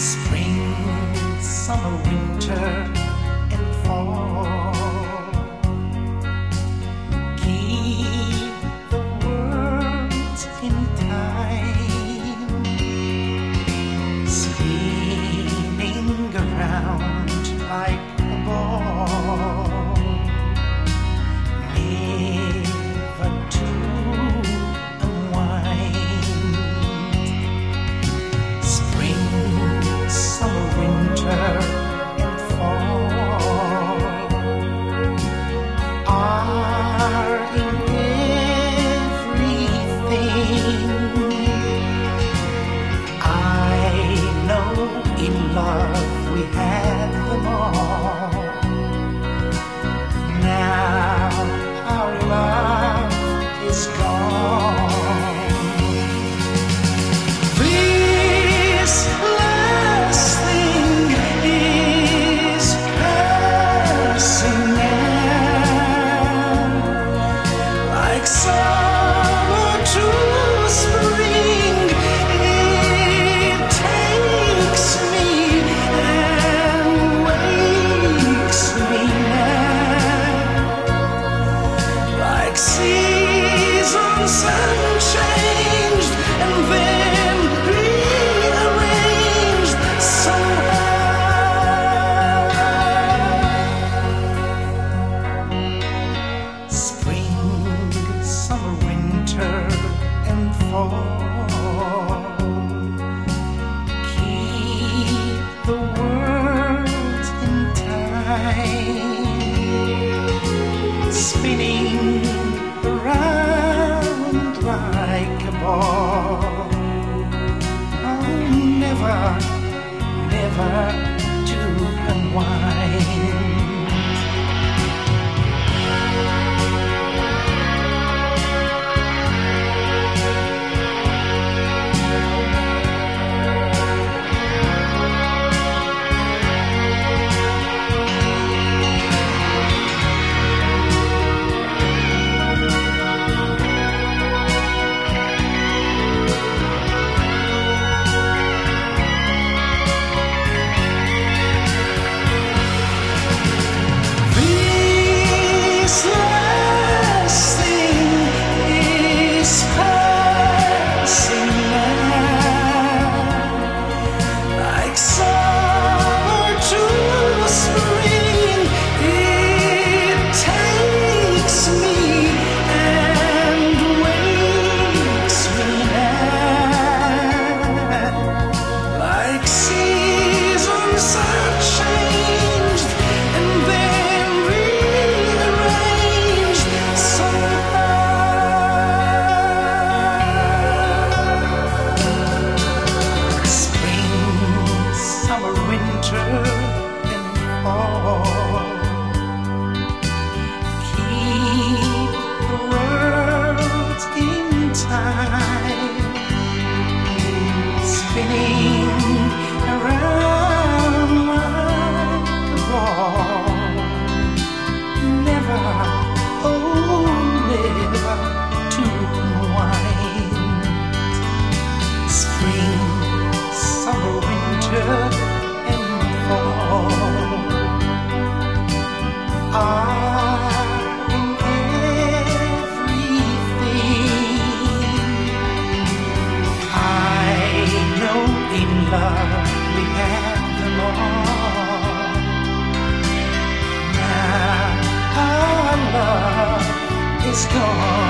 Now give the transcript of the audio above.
Spring, summer, winter, and fall. Keep the world in time. Spinning around like a ball. is gone.